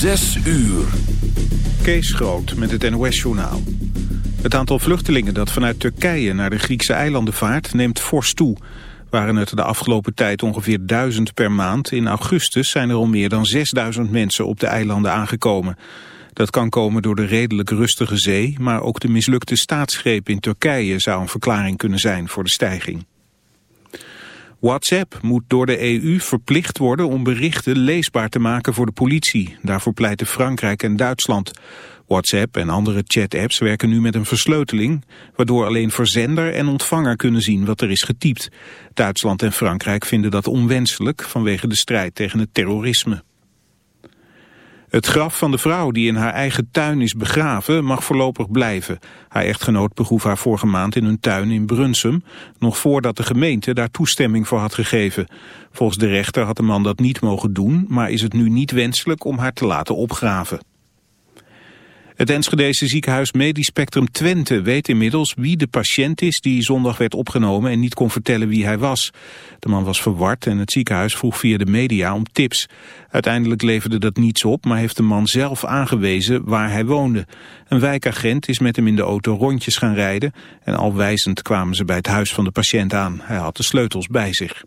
Zes uur. Kees Groot met het NOS-journaal. Het aantal vluchtelingen dat vanuit Turkije naar de Griekse eilanden vaart neemt fors toe. Waren het de afgelopen tijd ongeveer duizend per maand. In augustus zijn er al meer dan 6000 mensen op de eilanden aangekomen. Dat kan komen door de redelijk rustige zee, maar ook de mislukte staatsgreep in Turkije zou een verklaring kunnen zijn voor de stijging. WhatsApp moet door de EU verplicht worden om berichten leesbaar te maken voor de politie. Daarvoor pleiten Frankrijk en Duitsland. WhatsApp en andere chat-apps werken nu met een versleuteling, waardoor alleen verzender en ontvanger kunnen zien wat er is getypt. Duitsland en Frankrijk vinden dat onwenselijk vanwege de strijd tegen het terrorisme. Het graf van de vrouw die in haar eigen tuin is begraven mag voorlopig blijven. Haar echtgenoot begroef haar vorige maand in hun tuin in Brunsum, nog voordat de gemeente daar toestemming voor had gegeven. Volgens de rechter had de man dat niet mogen doen, maar is het nu niet wenselijk om haar te laten opgraven. Het Enschedese ziekenhuis Medisch Spectrum Twente weet inmiddels wie de patiënt is die zondag werd opgenomen en niet kon vertellen wie hij was. De man was verward en het ziekenhuis vroeg via de media om tips. Uiteindelijk leverde dat niets op, maar heeft de man zelf aangewezen waar hij woonde. Een wijkagent is met hem in de auto rondjes gaan rijden en al wijzend kwamen ze bij het huis van de patiënt aan. Hij had de sleutels bij zich.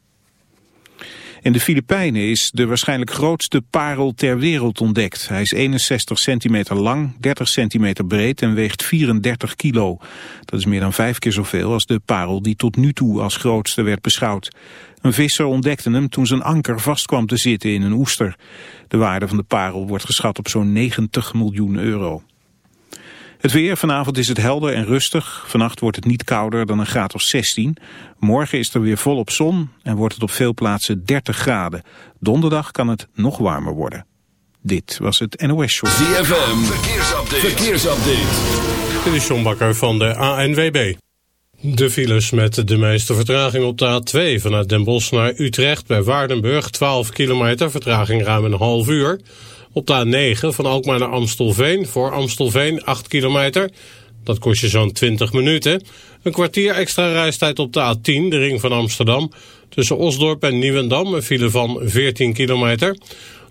In de Filipijnen is de waarschijnlijk grootste parel ter wereld ontdekt. Hij is 61 centimeter lang, 30 centimeter breed en weegt 34 kilo. Dat is meer dan vijf keer zoveel als de parel die tot nu toe als grootste werd beschouwd. Een visser ontdekte hem toen zijn anker vast kwam te zitten in een oester. De waarde van de parel wordt geschat op zo'n 90 miljoen euro. Het weer, vanavond is het helder en rustig. Vannacht wordt het niet kouder dan een graad of 16. Morgen is er weer volop zon en wordt het op veel plaatsen 30 graden. Donderdag kan het nog warmer worden. Dit was het NOS Show. ZFM, verkeersupdate. verkeersupdate. Dit is John Bakker van de ANWB. De files met de meeste vertraging op de A2 vanuit Den Bosch naar Utrecht bij Waardenburg 12 kilometer, vertraging ruim een half uur. Op de A9 van Alkmaar naar Amstelveen voor Amstelveen 8 kilometer. Dat kost je zo'n 20 minuten. Een kwartier extra reistijd op de A10, de ring van Amsterdam. Tussen Osdorp en Nieuwendam, een file van 14 kilometer.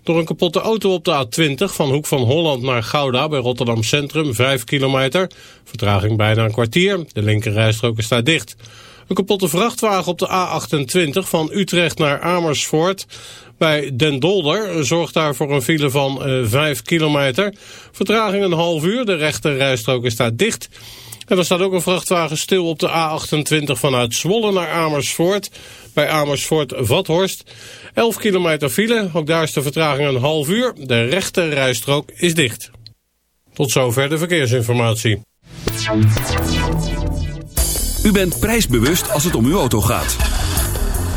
Door een kapotte auto op de A20 van Hoek van Holland naar Gouda bij Rotterdam Centrum, 5 kilometer. Vertraging bijna een kwartier. De linkerrijstrook is daar dicht. Een kapotte vrachtwagen op de A28 van Utrecht naar Amersfoort. Bij Den Dolder zorgt daar voor een file van uh, eh, 5 kilometer. Vertraging een half uur, de rechte rijstrook is daar dicht. En er staat ook een vrachtwagen stil op de A28 vanuit Zwolle naar Amersfoort. Bij Amersfoort-Vathorst. 11 kilometer file, ook daar is de vertraging een half uur. De rechte rijstrook is dicht. Tot zover de verkeersinformatie. U bent prijsbewust als het om uw auto gaat.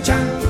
将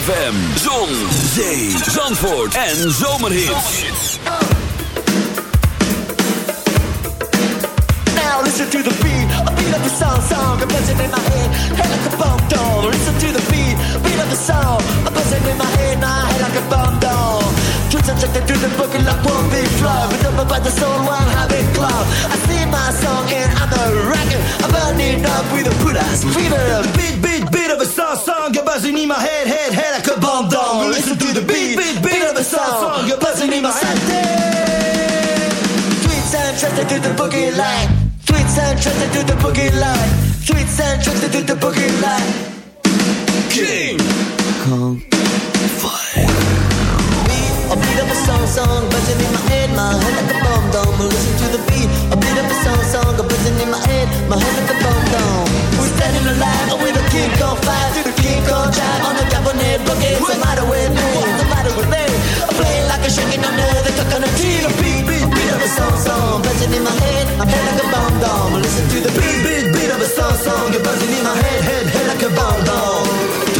ZFM, zon, zee, zandvoort en zomerhits. Now listen to the beat, a beat of the song, song, a buzzing in my head, head like a bomb down. Listen to the beat, beat of the song, a buzzing in my head, my head like a bomb down. Twist and check to the book like one big flow, but up about the soul, one habit club. I sing my song and I'm a rocker, I'm burning up with a put ass fever. Beat, beat, buzzing in my head, head, head like a bomb down. Listen to the beat, beat, beat of a song, song, a buzzing in my head. Tweets and trusted to the boogie line. Tweets and trusted to the boogie line. Tweets and trusted to the boogie line. King Kong Fire. A beat of a song, song, buzzing in my head, my head like a bomb dome. Listen to the beat, a beat of a song, song, a buzzing in my head, my head like a bomb dome. We're standing alive with a King Kong fire, to the King Kong drive on the Japanese boogie. What's the matter with me? What's the matter with me? I'm playing like a shaking under the coconut tree. The beat, beat, beat of a song, song, buzzing in my head, my head like a bomb dome. Listen to the beat, beat, beat of a song, song, you're buzzing in my head, head, head like a bomb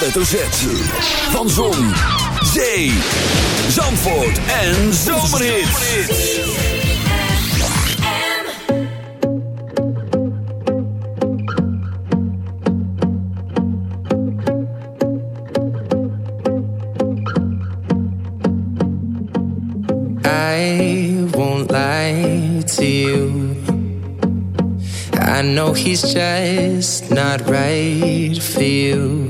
Hoofdletter Z. Van Zon, Zee, Zandvoort en Zomerhits. I won't lie to you. I know he's just not right for you.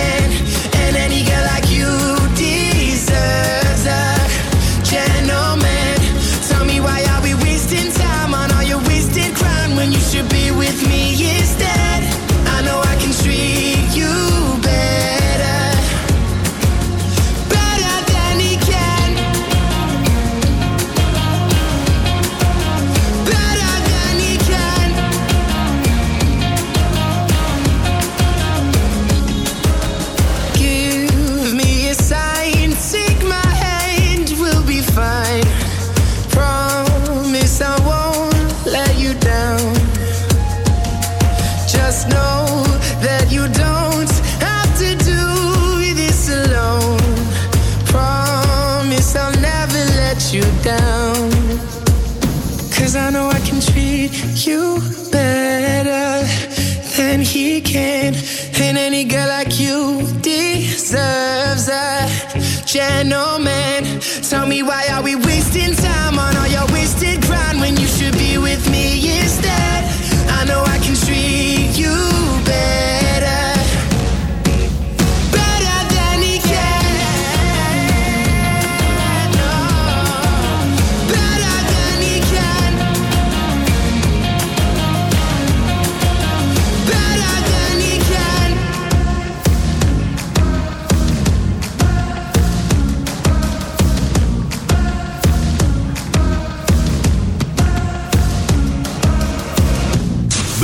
gentleman.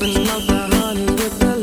بالنظر هالقدر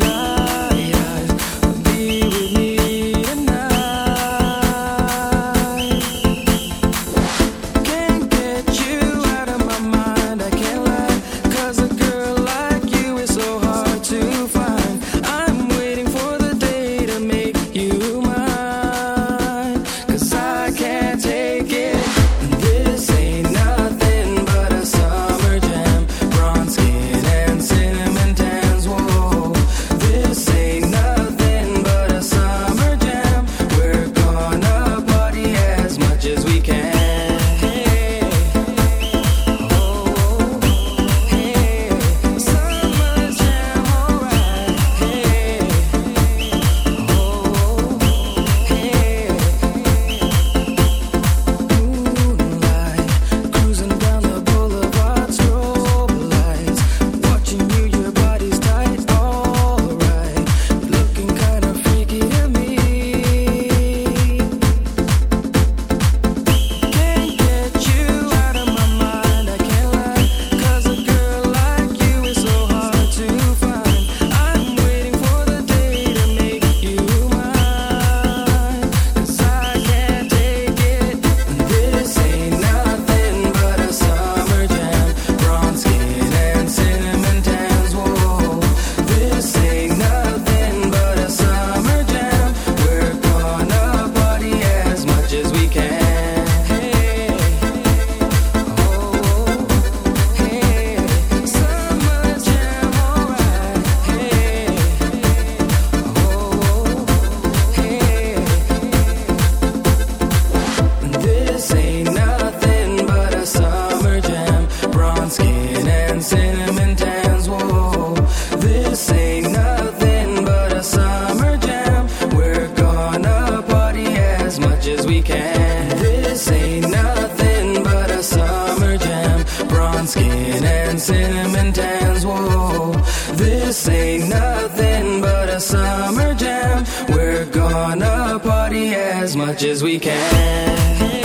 much as we can.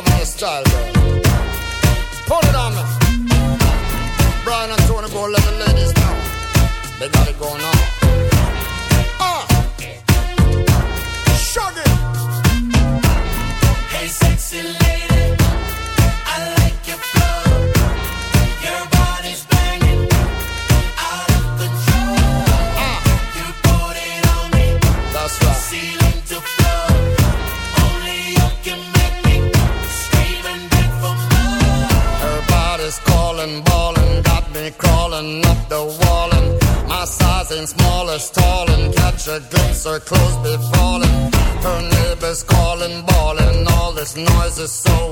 love my style, girl. Put it on.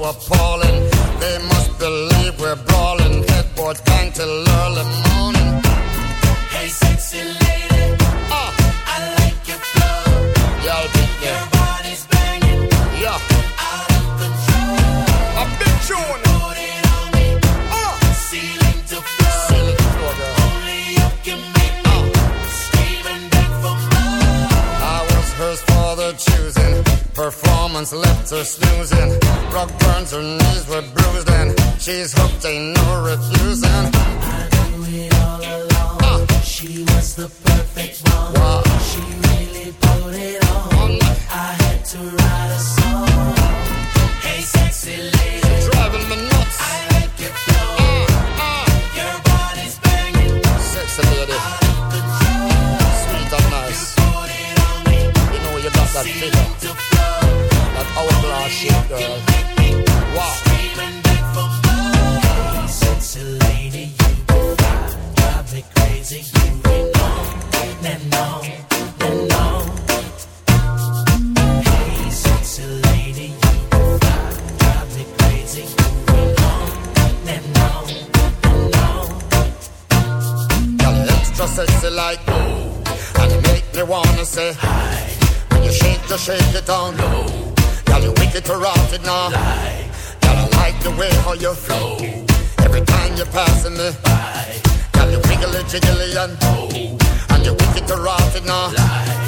appalling. crazy. Hey, you drive me crazy extra sexy like and you make me wanna say hi. When you shake, shake it low. Girl, you wicked now. Girl, I like the way how you flow. Every time you're passing me jiggly jiggly and oh. And you wicked to rot it now. Lie.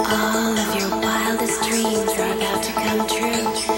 All of your wildest dreams are about to come true.